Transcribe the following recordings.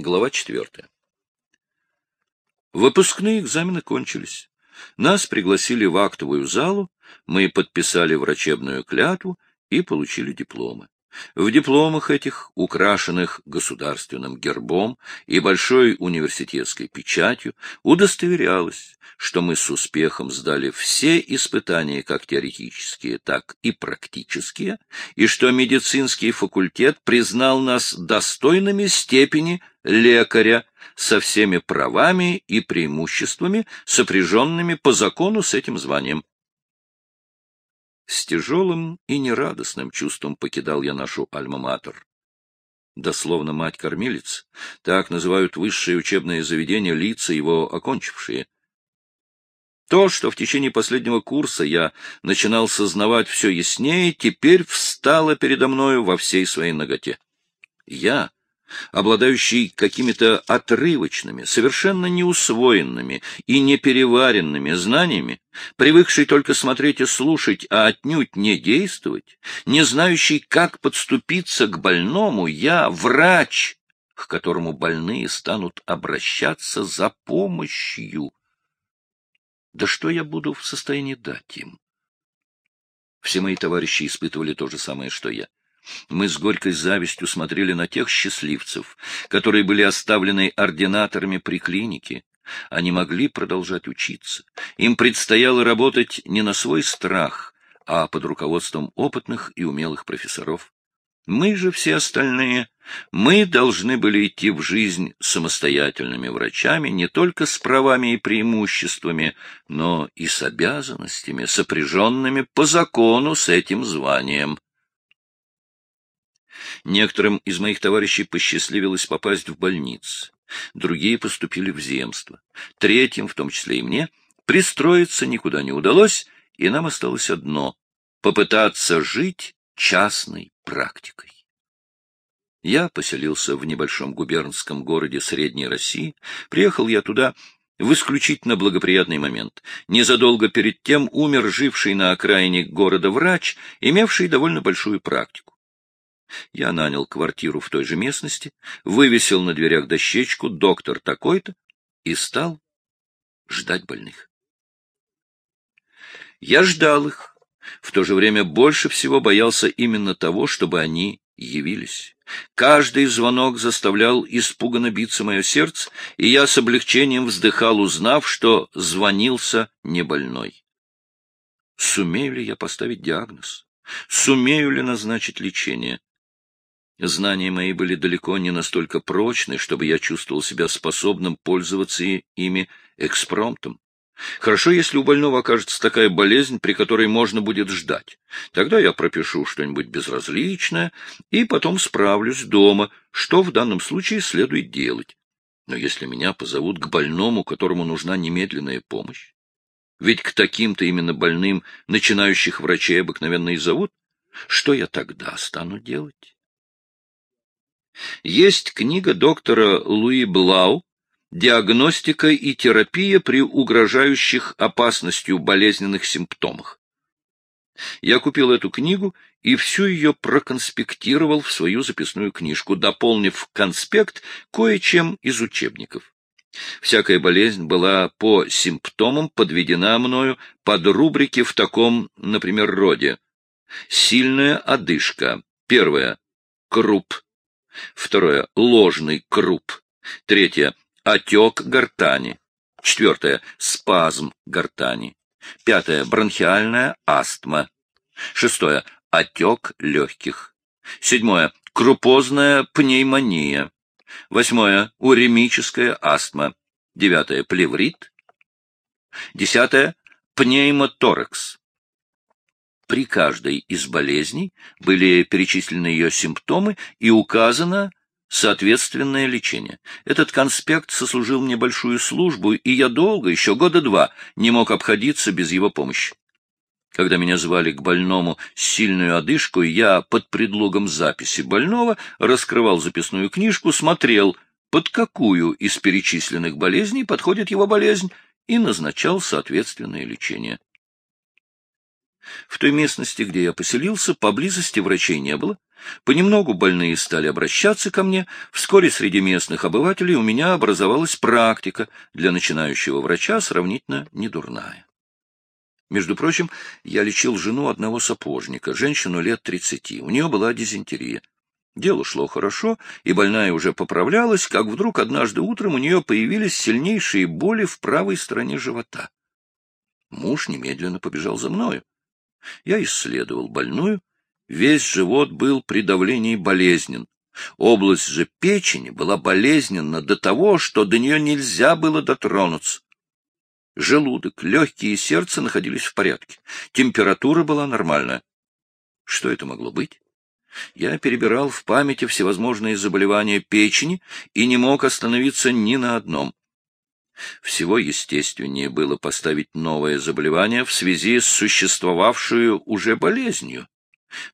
Глава четвертая. Выпускные экзамены кончились. Нас пригласили в актовую залу, мы подписали врачебную клятву и получили дипломы. В дипломах этих, украшенных государственным гербом и большой университетской печатью, удостоверялось, что мы с успехом сдали все испытания, как теоретические, так и практические, и что медицинский факультет признал нас достойными степени лекаря со всеми правами и преимуществами, сопряженными по закону с этим званием. С тяжелым и нерадостным чувством покидал я нашу альма-матер. Дословно мать-кормилец, так называют высшее учебное заведение лица, его окончившие. То, что в течение последнего курса я начинал сознавать все яснее, теперь встало передо мною во всей своей ноготе. Я, обладающий какими-то отрывочными, совершенно неусвоенными и непереваренными знаниями, привыкший только смотреть и слушать, а отнюдь не действовать, не знающий, как подступиться к больному, я врач, к которому больные станут обращаться за помощью. Да что я буду в состоянии дать им? Все мои товарищи испытывали то же самое, что я. Мы с горькой завистью смотрели на тех счастливцев, которые были оставлены ординаторами при клинике. Они могли продолжать учиться. Им предстояло работать не на свой страх, а под руководством опытных и умелых профессоров. Мы же все остальные, мы должны были идти в жизнь самостоятельными врачами не только с правами и преимуществами, но и с обязанностями, сопряженными по закону с этим званием. Некоторым из моих товарищей посчастливилось попасть в больницы, другие поступили в земство. Третьим, в том числе и мне, пристроиться никуда не удалось, и нам осталось одно — попытаться жить частной практикой. Я поселился в небольшом губернском городе Средней России. Приехал я туда в исключительно благоприятный момент. Незадолго перед тем умер живший на окраине города врач, имевший довольно большую практику. Я нанял квартиру в той же местности, вывесил на дверях дощечку «Доктор такой-то» и стал ждать больных. Я ждал их, в то же время больше всего боялся именно того, чтобы они явились. Каждый звонок заставлял испуганно биться мое сердце, и я с облегчением вздыхал, узнав, что звонился не больной. Сумею ли я поставить диагноз? Сумею ли назначить лечение? Знания мои были далеко не настолько прочны, чтобы я чувствовал себя способным пользоваться ими экспромтом. Хорошо, если у больного окажется такая болезнь, при которой можно будет ждать. Тогда я пропишу что-нибудь безразличное и потом справлюсь дома, что в данном случае следует делать. Но если меня позовут к больному, которому нужна немедленная помощь, ведь к таким-то именно больным начинающих врачей обыкновенно и зовут, что я тогда стану делать? Есть книга доктора Луи Блау «Диагностика и терапия при угрожающих опасностью болезненных симптомах». Я купил эту книгу и всю ее проконспектировал в свою записную книжку, дополнив конспект кое-чем из учебников. Всякая болезнь была по симптомам подведена мною под рубрики в таком, например, роде. Сильная одышка. Первое. Круп. Второе — ложный круп. Третье — отек гортани. Четвертое — спазм гортани. Пятое — бронхиальная астма. Шестое — отек легких. Седьмое — крупозная пневмония. Восьмое — уремическая астма. Девятое — плеврит. Десятое — пневмоторакс. При каждой из болезней были перечислены ее симптомы и указано соответственное лечение. Этот конспект сослужил мне большую службу, и я долго, еще года два, не мог обходиться без его помощи. Когда меня звали к больному с сильную одышку, я под предлогом записи больного раскрывал записную книжку, смотрел, под какую из перечисленных болезней подходит его болезнь, и назначал соответственное лечение. В той местности, где я поселился, поблизости врачей не было, Понемногу больные стали обращаться ко мне. Вскоре среди местных обывателей у меня образовалась практика для начинающего врача сравнительно недурная. Между прочим, я лечил жену одного сапожника, женщину лет тридцати. У нее была дизентерия. Дело шло хорошо, и больная уже поправлялась, как вдруг однажды утром у нее появились сильнейшие боли в правой стороне живота. Муж немедленно побежал за мною. Я исследовал больную. Весь живот был при давлении болезнен. Область же печени была болезненна до того, что до нее нельзя было дотронуться. Желудок, легкие и сердце находились в порядке. Температура была нормальная. Что это могло быть? Я перебирал в памяти всевозможные заболевания печени и не мог остановиться ни на одном. Всего естественнее было поставить новое заболевание в связи с существовавшую уже болезнью.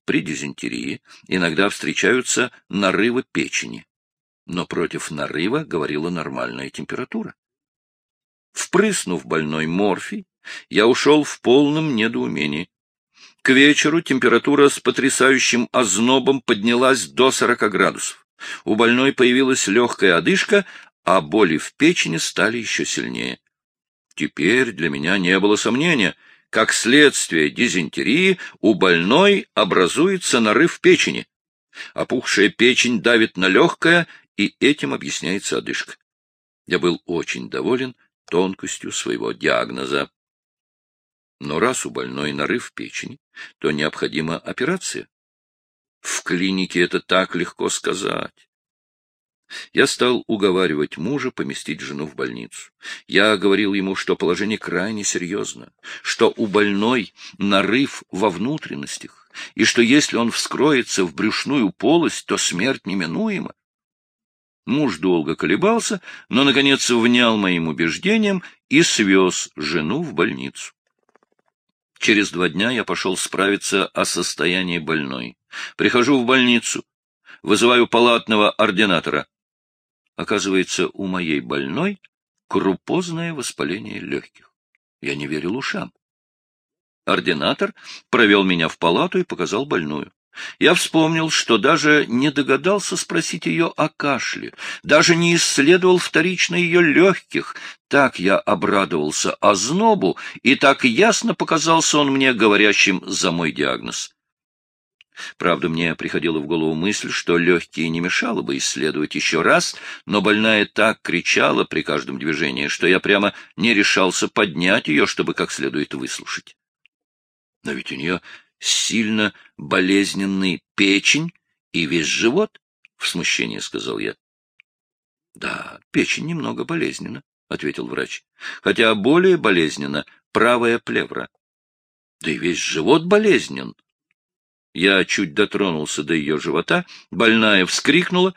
При дизентерии иногда встречаются нарывы печени, но против нарыва говорила нормальная температура. Впрыснув больной морфий, я ушел в полном недоумении. К вечеру температура с потрясающим ознобом поднялась до 40 градусов. У больной появилась легкая одышка, а боли в печени стали еще сильнее. Теперь для меня не было сомнения, как следствие дизентерии у больной образуется нарыв печени. Опухшая печень давит на легкое, и этим объясняется одышка. Я был очень доволен тонкостью своего диагноза. Но раз у больной нарыв печени, то необходима операция. В клинике это так легко сказать. Я стал уговаривать мужа поместить жену в больницу. Я говорил ему, что положение крайне серьезно, что у больной нарыв во внутренностях, и что если он вскроется в брюшную полость, то смерть неминуема. Муж долго колебался, но, наконец, внял моим убеждениям и свез жену в больницу. Через два дня я пошел справиться о состоянии больной. Прихожу в больницу, вызываю палатного ординатора. Оказывается, у моей больной крупозное воспаление легких. Я не верил ушам. Ординатор провел меня в палату и показал больную. Я вспомнил, что даже не догадался спросить ее о кашле, даже не исследовал вторично ее легких. Так я обрадовался ознобу, и так ясно показался он мне говорящим за мой диагноз. Правда, мне приходила в голову мысль, что легкие не мешало бы исследовать еще раз, но больная так кричала при каждом движении, что я прямо не решался поднять ее, чтобы как следует выслушать. Но ведь у нее сильно болезненный печень и весь живот, — в смущении сказал я. — Да, печень немного болезненна, — ответил врач, — хотя более болезненна правая плевра. Да и весь живот болезнен. Я чуть дотронулся до ее живота, больная вскрикнула,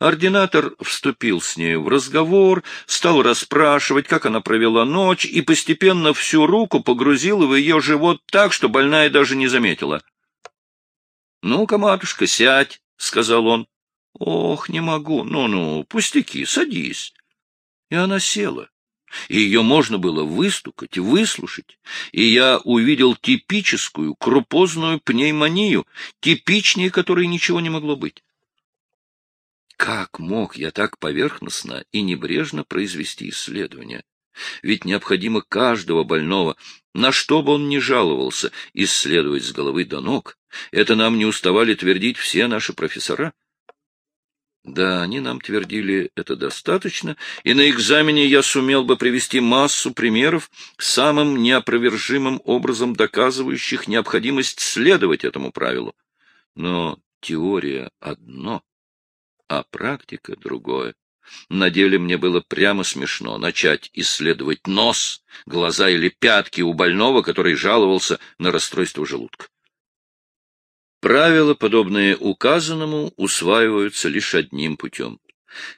Ординатор вступил с нею в разговор, стал расспрашивать, как она провела ночь, и постепенно всю руку погрузил в ее живот так, что больная даже не заметила. — Ну-ка, матушка, сядь, — сказал он. — Ох, не могу. Ну-ну, пустяки, садись. И она села. И ее можно было выстукать, выслушать. И я увидел типическую крупозную пневмонию, типичнее которой ничего не могло быть. Как мог я так поверхностно и небрежно произвести исследование? Ведь необходимо каждого больного, на что бы он ни жаловался, исследовать с головы до ног. Это нам не уставали твердить все наши профессора. Да, они нам твердили это достаточно, и на экзамене я сумел бы привести массу примеров, самым неопровержимым образом доказывающих необходимость следовать этому правилу. Но теория одно, а практика другое. На деле мне было прямо смешно начать исследовать нос, глаза или пятки у больного, который жаловался на расстройство желудка. Правила, подобные указанному, усваиваются лишь одним путем.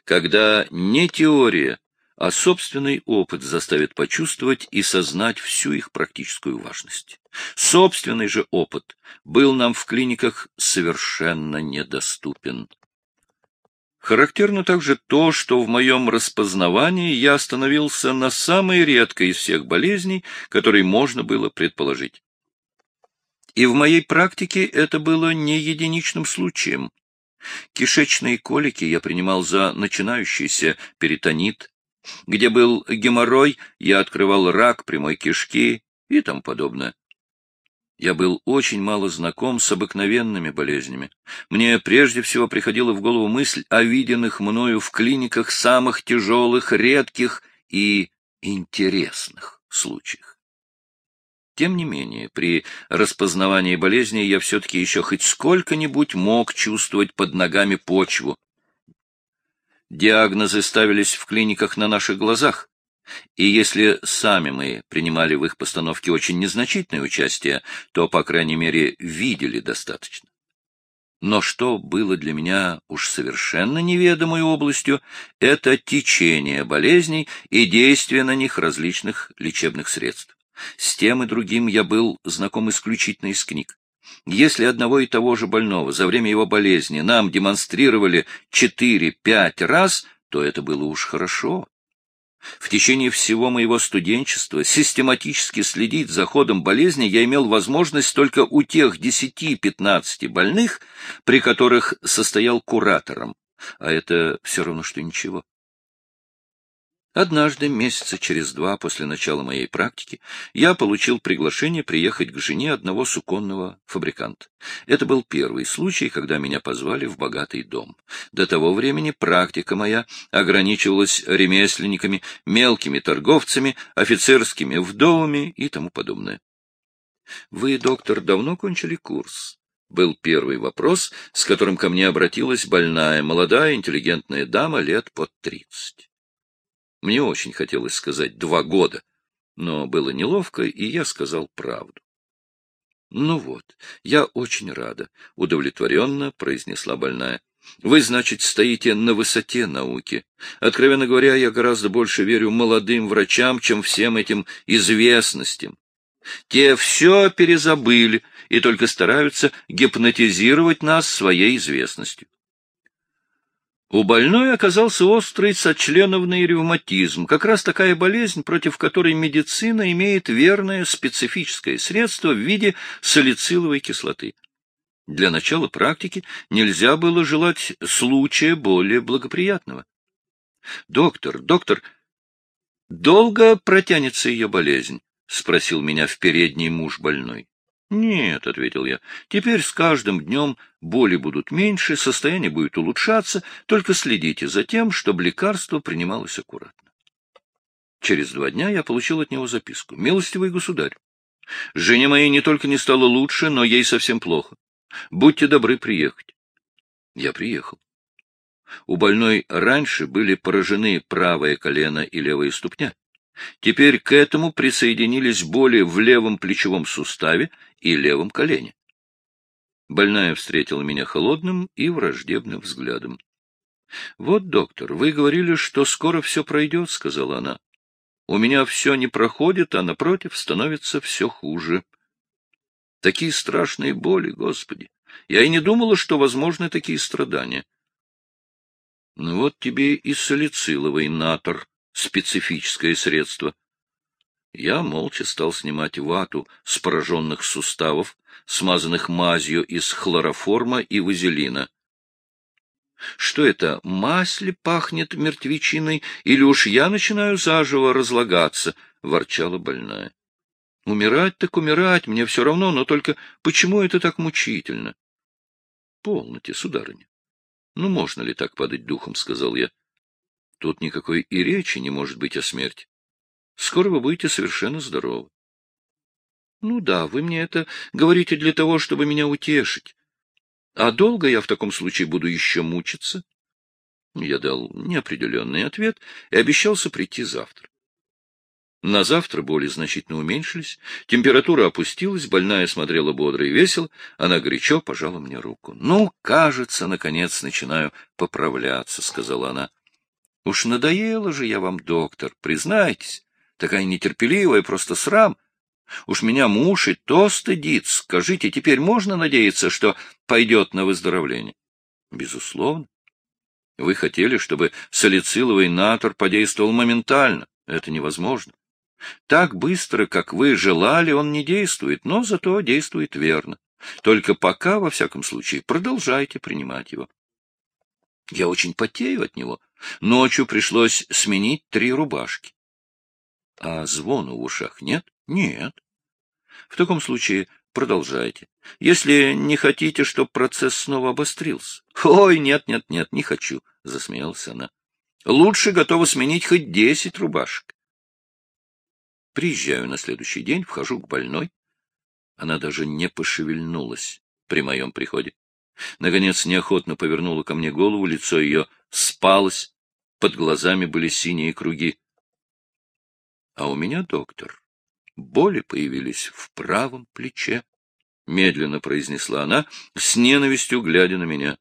Когда не теория, а собственный опыт заставит почувствовать и сознать всю их практическую важность. Собственный же опыт был нам в клиниках совершенно недоступен. Характерно также то, что в моем распознавании я остановился на самой редкой из всех болезней, которые можно было предположить. И в моей практике это было не единичным случаем. Кишечные колики я принимал за начинающийся перитонит. Где был геморрой, я открывал рак прямой кишки и тому подобное. Я был очень мало знаком с обыкновенными болезнями. Мне прежде всего приходила в голову мысль о виденных мною в клиниках самых тяжелых, редких и интересных случаях. Тем не менее, при распознавании болезни я все-таки еще хоть сколько-нибудь мог чувствовать под ногами почву. Диагнозы ставились в клиниках на наших глазах, и если сами мы принимали в их постановке очень незначительное участие, то, по крайней мере, видели достаточно. Но что было для меня уж совершенно неведомой областью, это течение болезней и действие на них различных лечебных средств. С тем и другим я был знаком исключительно из книг. Если одного и того же больного за время его болезни нам демонстрировали 4-5 раз, то это было уж хорошо. В течение всего моего студенчества систематически следить за ходом болезни я имел возможность только у тех 10-15 больных, при которых состоял куратором, а это все равно, что ничего. Однажды, месяца через два после начала моей практики, я получил приглашение приехать к жене одного суконного фабриканта. Это был первый случай, когда меня позвали в богатый дом. До того времени практика моя ограничивалась ремесленниками, мелкими торговцами, офицерскими вдовами и тому подобное. «Вы, доктор, давно кончили курс?» Был первый вопрос, с которым ко мне обратилась больная, молодая, интеллигентная дама лет под тридцать. Мне очень хотелось сказать «два года», но было неловко, и я сказал правду. — Ну вот, я очень рада, — удовлетворенно произнесла больная. — Вы, значит, стоите на высоте науки. Откровенно говоря, я гораздо больше верю молодым врачам, чем всем этим известностям. Те все перезабыли и только стараются гипнотизировать нас своей известностью. У больной оказался острый сочленовный ревматизм, как раз такая болезнь, против которой медицина имеет верное специфическое средство в виде салициловой кислоты. Для начала практики нельзя было желать случая более благоприятного. — Доктор, доктор, долго протянется ее болезнь? — спросил меня в передний муж больной. «Нет», — ответил я, — «теперь с каждым днем боли будут меньше, состояние будет улучшаться, только следите за тем, чтобы лекарство принималось аккуратно». Через два дня я получил от него записку. «Милостивый государь, жене моей не только не стало лучше, но ей совсем плохо. Будьте добры приехать». Я приехал. У больной раньше были поражены правое колено и левая ступня. Теперь к этому присоединились боли в левом плечевом суставе и левом колене. Больная встретила меня холодным и враждебным взглядом. — Вот, доктор, вы говорили, что скоро все пройдет, — сказала она. — У меня все не проходит, а, напротив, становится все хуже. Такие страшные боли, Господи! Я и не думала, что возможны такие страдания. Ну вот тебе и салициловый натор, специфическое средство. Я молча стал снимать вату с пораженных суставов, смазанных мазью из хлороформа и вазелина. Что это, масле пахнет мертвечиной, или уж я начинаю заживо разлагаться? — ворчала больная. — Умирать так умирать, мне все равно, но только почему это так мучительно? — Полноте, сударыня. — Ну, можно ли так падать духом, — сказал я. — Тут никакой и речи не может быть о смерти. Скоро вы будете совершенно здоровы. — Ну да, вы мне это говорите для того, чтобы меня утешить. А долго я в таком случае буду еще мучиться? Я дал неопределенный ответ и обещался прийти завтра. На завтра боли значительно уменьшились, температура опустилась, больная смотрела бодро и весело, она горячо пожала мне руку. — Ну, кажется, наконец начинаю поправляться, — сказала она. — Уж надоело же я вам, доктор, признайтесь. Такая нетерпеливая, просто срам. Уж меня муж и то стыдит. Скажите, теперь можно надеяться, что пойдет на выздоровление? Безусловно. Вы хотели, чтобы салициловый натор подействовал моментально. Это невозможно. Так быстро, как вы желали, он не действует, но зато действует верно. Только пока, во всяком случае, продолжайте принимать его. Я очень потею от него. Ночью пришлось сменить три рубашки. А звону в ушах нет? Нет. В таком случае продолжайте. Если не хотите, чтобы процесс снова обострился. Ой, нет, нет, нет, не хочу, — засмеялась она. Лучше готова сменить хоть десять рубашек. Приезжаю на следующий день, вхожу к больной. Она даже не пошевельнулась при моем приходе. Наконец неохотно повернула ко мне голову, лицо ее спалось, под глазами были синие круги. А у меня, доктор, боли появились в правом плече, — медленно произнесла она, с ненавистью глядя на меня.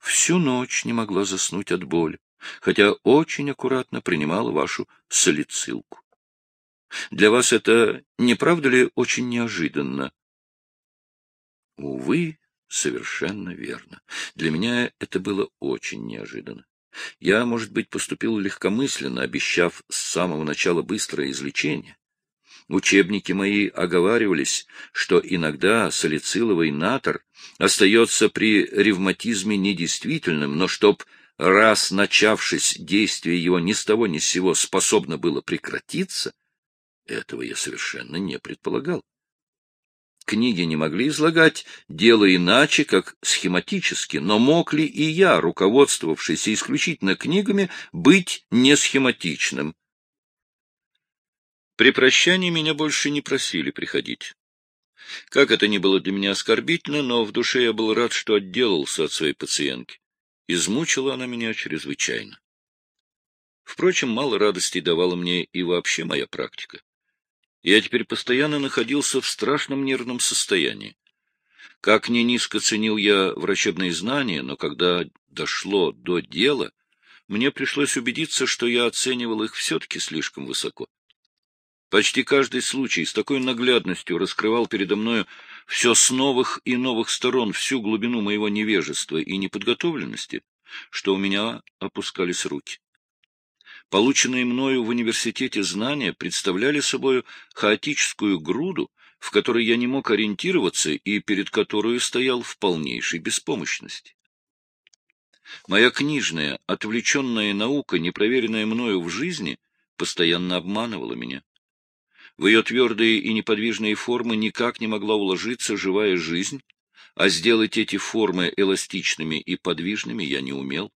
Всю ночь не могла заснуть от боли, хотя очень аккуратно принимала вашу салицилку. Для вас это, не правда ли, очень неожиданно? Увы, совершенно верно. Для меня это было очень неожиданно. Я, может быть, поступил легкомысленно, обещав с самого начала быстрое излечение. Учебники мои оговаривались, что иногда салициловый натор остается при ревматизме недействительным, но чтоб, раз начавшись, действие его ни с того ни с сего способно было прекратиться, этого я совершенно не предполагал. Книги не могли излагать дело иначе, как схематически, но мог ли и я, руководствовавшийся исключительно книгами, быть не схематичным? При прощании меня больше не просили приходить. Как это ни было для меня оскорбительно, но в душе я был рад, что отделался от своей пациентки. Измучила она меня чрезвычайно. Впрочем, мало радости давала мне и вообще моя практика. Я теперь постоянно находился в страшном нервном состоянии. Как ни низко ценил я врачебные знания, но когда дошло до дела, мне пришлось убедиться, что я оценивал их все-таки слишком высоко. Почти каждый случай с такой наглядностью раскрывал передо мною все с новых и новых сторон, всю глубину моего невежества и неподготовленности, что у меня опускались руки. Полученные мною в университете знания представляли собою хаотическую груду, в которой я не мог ориентироваться и перед которой стоял в полнейшей беспомощности. Моя книжная, отвлеченная наука, непроверенная мною в жизни, постоянно обманывала меня. В ее твердые и неподвижные формы никак не могла уложиться живая жизнь, а сделать эти формы эластичными и подвижными я не умел.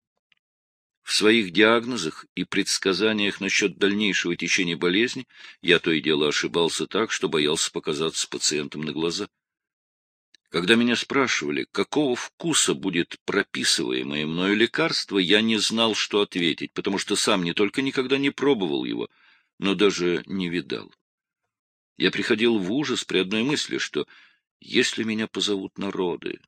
В своих диагнозах и предсказаниях насчет дальнейшего течения болезни я то и дело ошибался так, что боялся показаться пациентам на глаза. Когда меня спрашивали, какого вкуса будет прописываемое мною лекарство, я не знал, что ответить, потому что сам не только никогда не пробовал его, но даже не видал. Я приходил в ужас при одной мысли, что если меня позовут народы,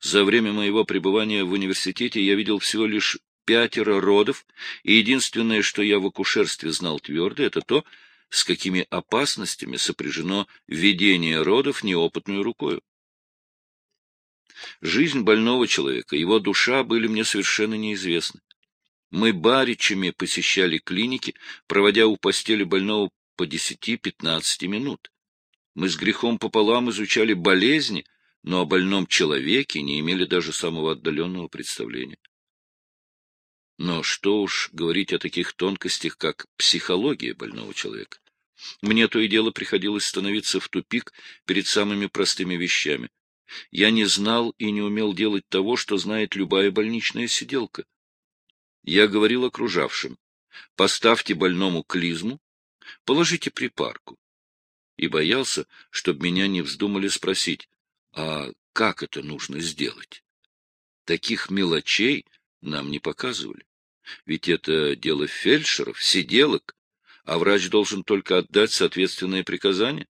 за время моего пребывания в университете я видел всего лишь пятеро родов, и единственное, что я в акушерстве знал твердо, это то, с какими опасностями сопряжено ведение родов неопытную рукою. Жизнь больного человека, его душа были мне совершенно неизвестны. Мы баричами посещали клиники, проводя у постели больного по десяти-пятнадцати минут. Мы с грехом пополам изучали болезни, но о больном человеке не имели даже самого отдаленного представления. Но что уж говорить о таких тонкостях, как психология больного человека. Мне то и дело приходилось становиться в тупик перед самыми простыми вещами. Я не знал и не умел делать того, что знает любая больничная сиделка. Я говорил окружавшим, поставьте больному клизму, положите припарку. И боялся, чтобы меня не вздумали спросить, а как это нужно сделать? Таких мелочей нам не показывали. Ведь это дело фельдшеров, сиделок, а врач должен только отдать соответственное приказание.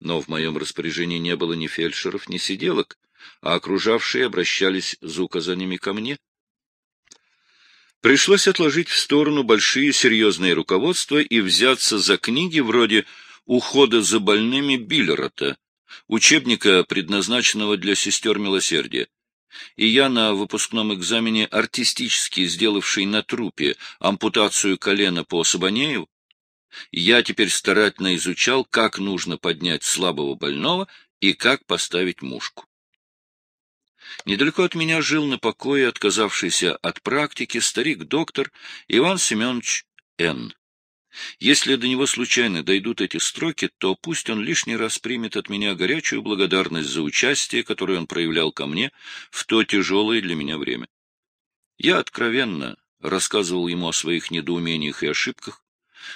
Но в моем распоряжении не было ни фельдшеров, ни сиделок, а окружавшие обращались за указаниями ко мне. Пришлось отложить в сторону большие серьезные руководства и взяться за книги вроде «Ухода за больными Биллерота», учебника, предназначенного для сестер милосердия. И я на выпускном экзамене, артистически сделавший на трупе ампутацию колена по Сабанееву, Я теперь старательно изучал, как нужно поднять слабого больного и как поставить мушку. Недалеко от меня жил на покое, отказавшийся от практики, старик-доктор Иван Семенович Н. Если до него случайно дойдут эти строки, то пусть он лишний раз примет от меня горячую благодарность за участие, которое он проявлял ко мне в то тяжелое для меня время. Я откровенно рассказывал ему о своих недоумениях и ошибках,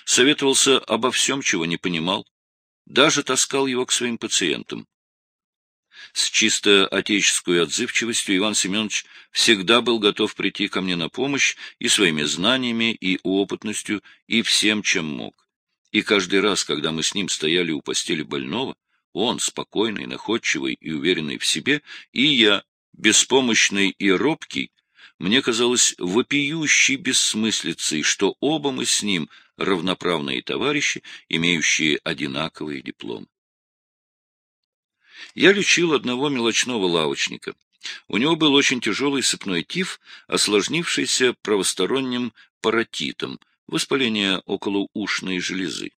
советовался обо всем, чего не понимал, даже таскал его к своим пациентам. С чисто отеческой отзывчивостью Иван Семенович всегда был готов прийти ко мне на помощь и своими знаниями, и опытностью, и всем, чем мог. И каждый раз, когда мы с ним стояли у постели больного, он, спокойный, находчивый и уверенный в себе, и я, беспомощный и робкий, мне казалось вопиющей бессмыслицей, что оба мы с ним равноправные товарищи, имеющие одинаковые дипломы. Я лечил одного мелочного лавочника. У него был очень тяжелый сыпной тиф, осложнившийся правосторонним паротитом, воспаление околоушной железы.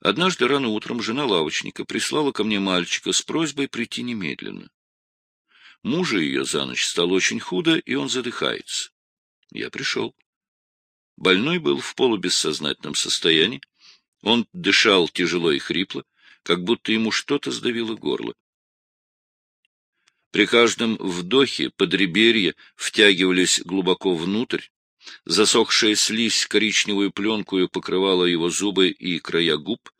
Однажды рано утром жена лавочника прислала ко мне мальчика с просьбой прийти немедленно. Мужа ее за ночь стало очень худо, и он задыхается. Я пришел. Больной был в полубессознательном состоянии. Он дышал тяжело и хрипло, как будто ему что-то сдавило горло. При каждом вдохе подреберья втягивались глубоко внутрь, засохшая слизь коричневую пленкую покрывала его зубы и края губ.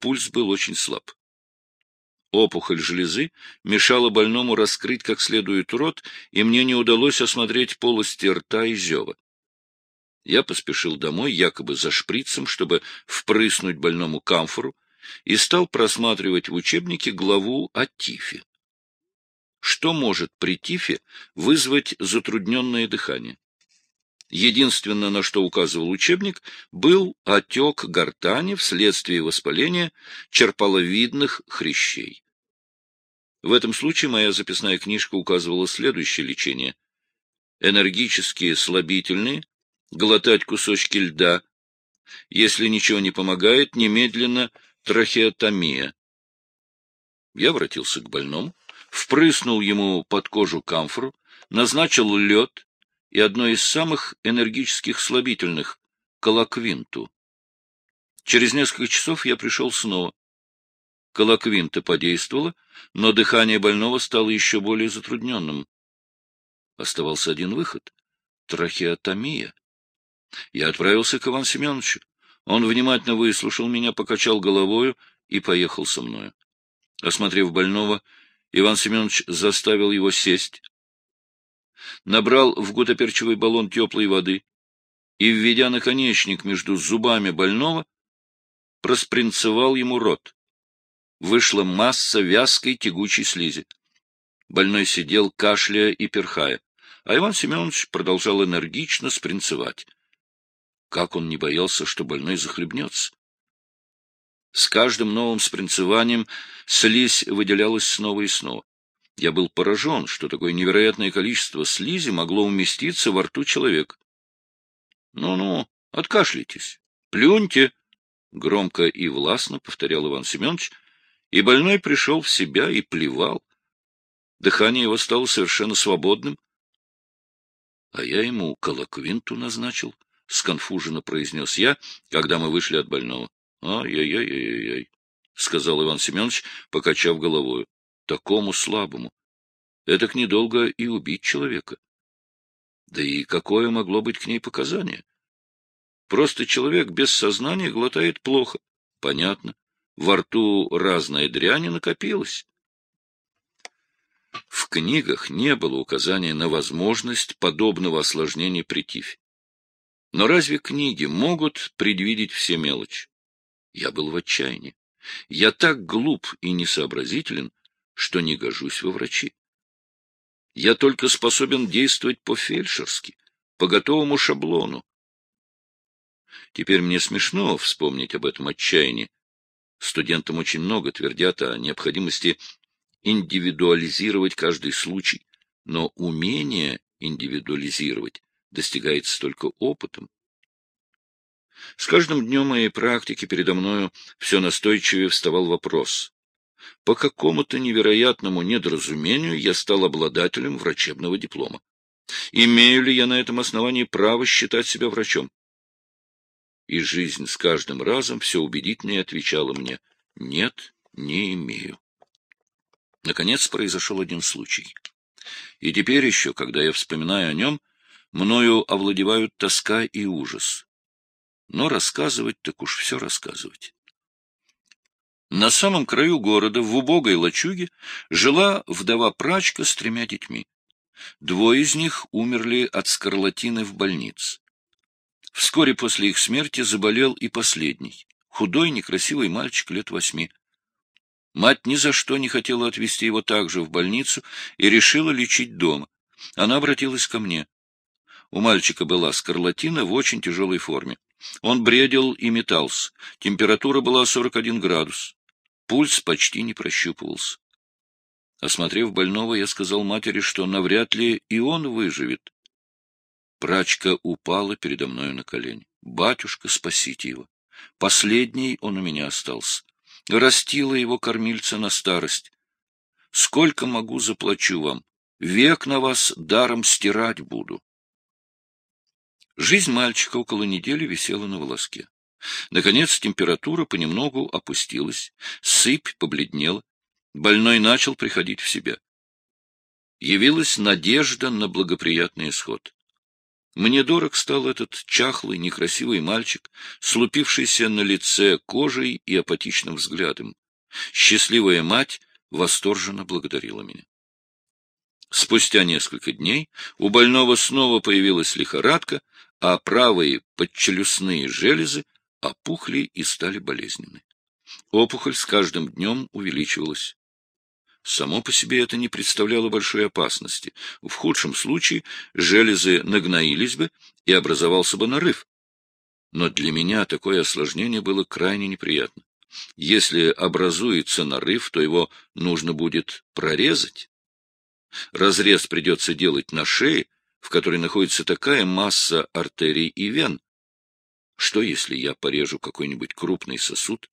Пульс был очень слаб. Опухоль железы мешала больному раскрыть как следует рот, и мне не удалось осмотреть полости рта и зева. Я поспешил домой, якобы за шприцем, чтобы впрыснуть больному камфору, и стал просматривать в учебнике главу о тифе. Что может при тифе вызвать затрудненное дыхание? Единственное, на что указывал учебник, был отек гортани вследствие воспаления черпаловидных хрящей. В этом случае моя записная книжка указывала следующее лечение. Энергические слабительные, глотать кусочки льда. Если ничего не помогает, немедленно трахеотомия. Я обратился к больному, впрыснул ему под кожу камфору, назначил лед и одно из самых энергических слабительных — колоквинту. Через несколько часов я пришел снова. Колоквинта подействовала, но дыхание больного стало еще более затрудненным. Оставался один выход — трахеотомия. Я отправился к Ивану Семеновичу. Он внимательно выслушал меня, покачал головою и поехал со мною. Осмотрев больного, Иван Семенович заставил его сесть, набрал в гутоперчивый баллон теплой воды и, введя наконечник между зубами больного, проспринцевал ему рот. Вышла масса вязкой тягучей слизи. Больной сидел, кашляя и перхая, а Иван Семенович продолжал энергично спринцевать. Как он не боялся, что больной захлебнется? С каждым новым спринцеванием слизь выделялась снова и снова. Я был поражен, что такое невероятное количество слизи могло уместиться во рту человека. «Ну — Ну-ну, откашляйтесь, плюньте, — громко и властно повторял Иван Семенович, и больной пришел в себя и плевал. Дыхание его стало совершенно свободным. А я ему колоквинту назначил. — сконфуженно произнес я, когда мы вышли от больного. «Ай-яй-яй-яй-яй», — сказал Иван Семенович, покачав головою. «Такому слабому. Этак недолго и убить человека. Да и какое могло быть к ней показание? Просто человек без сознания глотает плохо. Понятно. Во рту разная дрянь накопилась. В книгах не было указания на возможность подобного осложнения при тифе. Но разве книги могут предвидеть все мелочи? Я был в отчаянии. Я так глуп и несообразителен, что не гожусь во врачи. Я только способен действовать по-фельдшерски, по готовому шаблону. Теперь мне смешно вспомнить об этом отчаянии. Студентам очень много твердят о необходимости индивидуализировать каждый случай, но умение индивидуализировать достигается только опытом. С каждым днем моей практики передо мною все настойчивее вставал вопрос. По какому-то невероятному недоразумению я стал обладателем врачебного диплома. Имею ли я на этом основании право считать себя врачом? И жизнь с каждым разом все убедительнее отвечала мне «нет, не имею». Наконец произошел один случай. И теперь еще, когда я вспоминаю о нем, мною овладевают тоска и ужас. Но рассказывать так уж все рассказывать. На самом краю города, в убогой лачуге, жила вдова-прачка с тремя детьми. Двое из них умерли от скарлатины в больнице. Вскоре после их смерти заболел и последний, худой, некрасивый мальчик лет восьми. Мать ни за что не хотела отвезти его также в больницу и решила лечить дома. Она обратилась ко мне. У мальчика была скарлатина в очень тяжелой форме. Он бредил и метался. Температура была 41 градус. Пульс почти не прощупывался. Осмотрев больного, я сказал матери, что навряд ли и он выживет. Прачка упала передо мною на колени. «Батюшка, спасите его! Последний он у меня остался растила его кормильца на старость. Сколько могу, заплачу вам. Век на вас даром стирать буду. Жизнь мальчика около недели висела на волоске. Наконец температура понемногу опустилась, сыпь побледнела, больной начал приходить в себя. Явилась надежда на благоприятный исход. Мне дорог стал этот чахлый, некрасивый мальчик, слупившийся на лице кожей и апатичным взглядом. Счастливая мать восторженно благодарила меня. Спустя несколько дней у больного снова появилась лихорадка, а правые подчелюстные железы опухли и стали болезненны. Опухоль с каждым днем увеличивалась. Само по себе это не представляло большой опасности. В худшем случае железы нагноились бы и образовался бы нарыв. Но для меня такое осложнение было крайне неприятно. Если образуется нарыв, то его нужно будет прорезать. Разрез придется делать на шее, в которой находится такая масса артерий и вен. Что, если я порежу какой-нибудь крупный сосуд?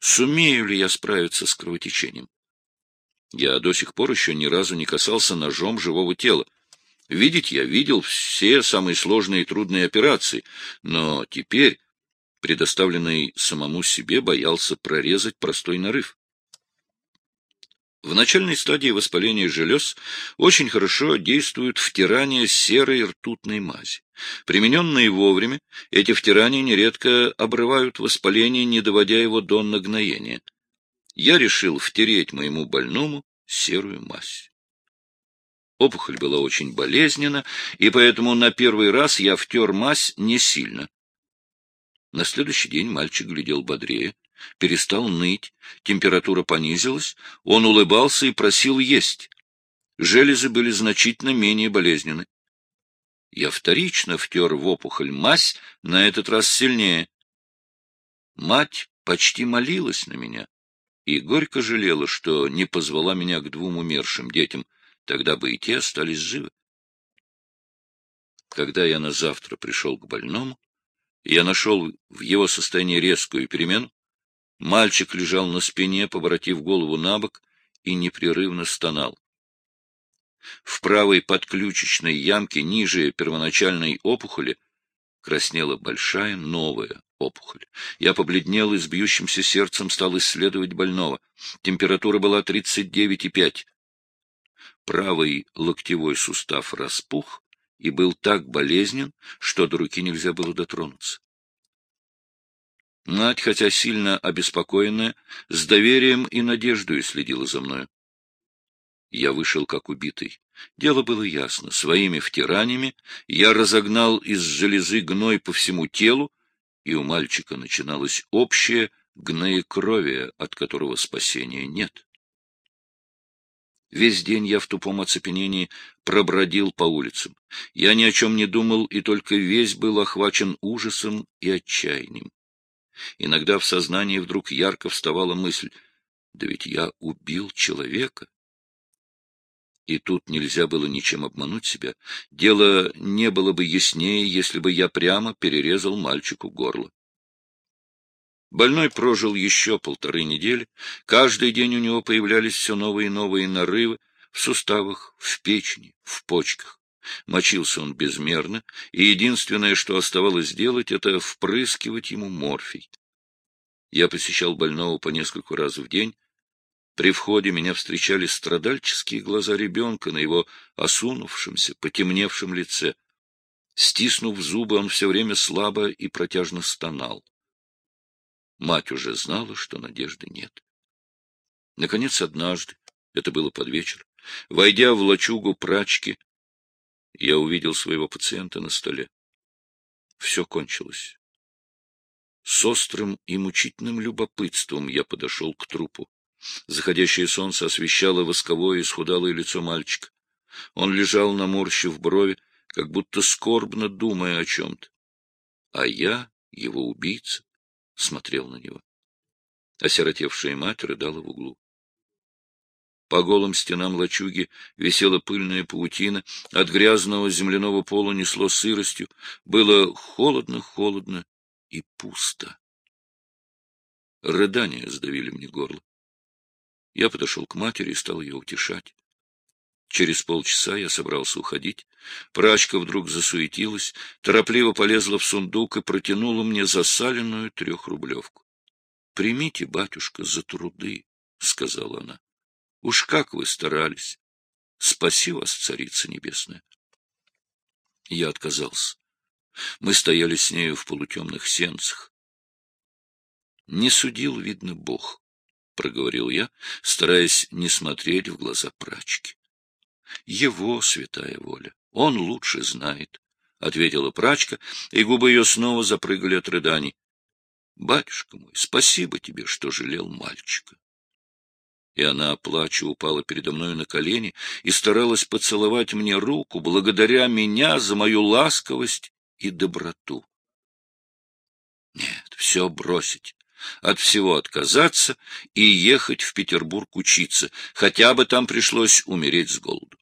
Сумею ли я справиться с кровотечением? Я до сих пор еще ни разу не касался ножом живого тела. Видеть я видел все самые сложные и трудные операции, но теперь, предоставленный самому себе, боялся прорезать простой нарыв. В начальной стадии воспаления желез очень хорошо действует втирание серой ртутной мази. Примененные вовремя, эти втирания нередко обрывают воспаление, не доводя его до нагноения я решил втереть моему больному серую мазь. Опухоль была очень болезненна, и поэтому на первый раз я втер мазь не сильно. На следующий день мальчик глядел бодрее, перестал ныть, температура понизилась, он улыбался и просил есть. Железы были значительно менее болезненны. Я вторично втер в опухоль мазь, на этот раз сильнее. Мать почти молилась на меня и горько жалела, что не позвала меня к двум умершим детям, тогда бы и те остались живы. Когда я на завтра пришел к больному, я нашел в его состоянии резкую перемену. Мальчик лежал на спине, поворотив голову на бок, и непрерывно стонал. В правой подключичной ямке ниже первоначальной опухоли краснела большая новая опухоль. Я побледнел и с бьющимся сердцем стал исследовать больного. Температура была 39,5. Правый локтевой сустав распух и был так болезнен, что до руки нельзя было дотронуться. Мать, хотя сильно обеспокоенная, с доверием и надеждой следила за мною. Я вышел как убитый. Дело было ясно. Своими втираниями я разогнал из железы гной по всему телу, и у мальчика начиналось общее гноекровие, от которого спасения нет. Весь день я в тупом оцепенении пробродил по улицам. Я ни о чем не думал и только весь был охвачен ужасом и отчаянием. Иногда в сознании вдруг ярко вставала мысль, да ведь я убил человека. И тут нельзя было ничем обмануть себя. Дело не было бы яснее, если бы я прямо перерезал мальчику горло. Больной прожил еще полторы недели. Каждый день у него появлялись все новые и новые нарывы в суставах, в печени, в почках. Мочился он безмерно, и единственное, что оставалось делать, это впрыскивать ему морфий. Я посещал больного по несколько раз в день, при входе меня встречали страдальческие глаза ребенка на его осунувшемся, потемневшем лице. Стиснув зубы, он все время слабо и протяжно стонал. Мать уже знала, что надежды нет. Наконец, однажды, это было под вечер, войдя в лачугу прачки, я увидел своего пациента на столе. Все кончилось. С острым и мучительным любопытством я подошел к трупу. Заходящее солнце освещало восковое и исхудалое лицо мальчика. Он лежал, наморщив брови, как будто скорбно думая о чем-то. А я, его убийца, смотрел на него. Осиротевшая мать рыдала в углу. По голым стенам лачуги висела пыльная паутина, от грязного земляного пола несло сыростью, было холодно-холодно и пусто. Рыдания сдавили мне горло. Я подошел к матери и стал ее утешать. Через полчаса я собрался уходить. Прачка вдруг засуетилась, торопливо полезла в сундук и протянула мне засаленную трехрублевку. — Примите, батюшка, за труды, — сказала она. — Уж как вы старались! Спаси вас, царица небесная! Я отказался. Мы стояли с нею в полутемных сенцах. Не судил, видно, Бог. — проговорил я, стараясь не смотреть в глаза прачки. — Его святая воля. Он лучше знает, — ответила прачка, и губы ее снова запрыгали от рыданий. — Батюшка мой, спасибо тебе, что жалел мальчика. И она, плача, упала передо мной на колени и старалась поцеловать мне руку, благодаря меня за мою ласковость и доброту. Нет, все бросить, от всего отказаться и ехать в Петербург учиться, хотя бы там пришлось умереть с голоду.